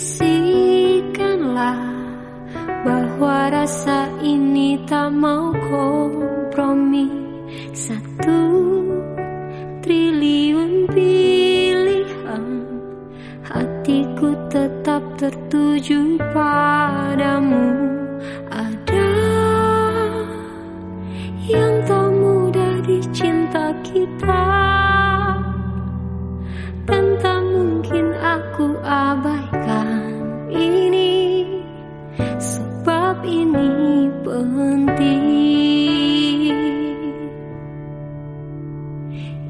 Bisikanlah bahwa rasa ini tak mau kompromi Satu triliun pilihan Hatiku tetap tertuju padamu Ada yang tak mudah dicinta kita Dan tak mungkin aku abai.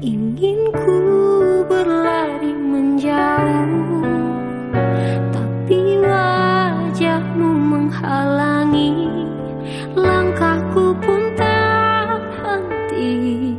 Ingin ku berlari menjauh tapi wajahmu menghalangi. Langkahku pun tak henti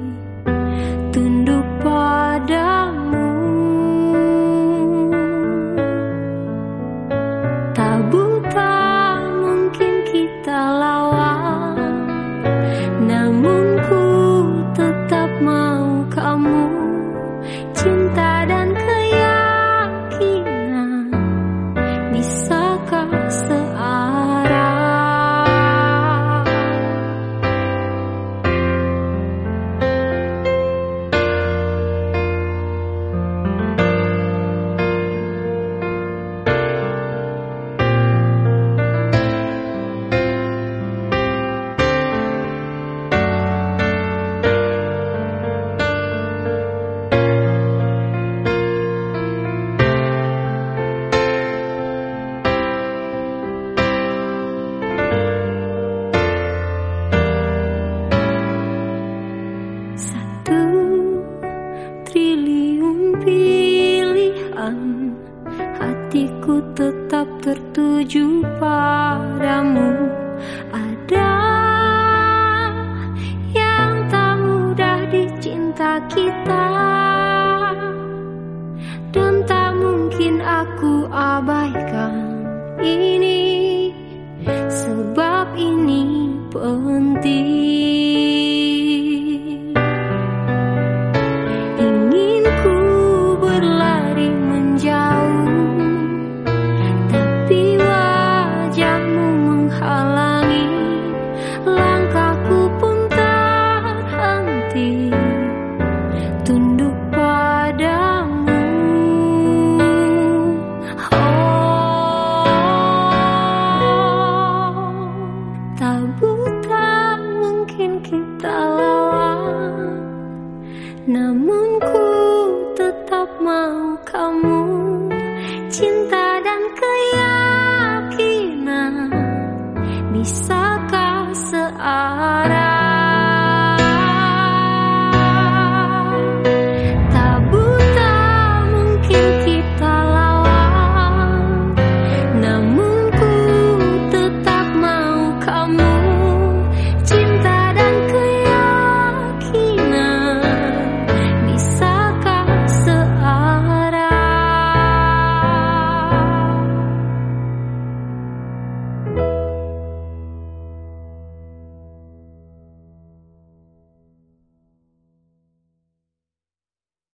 bisa kau tertuju padamu. Ada yang tak mudah dicinta kita. Dan tak mungkin aku abaikan ini. Sebab ini penting namun ku tetap mau kamu. Cinta dan keyakinan bisa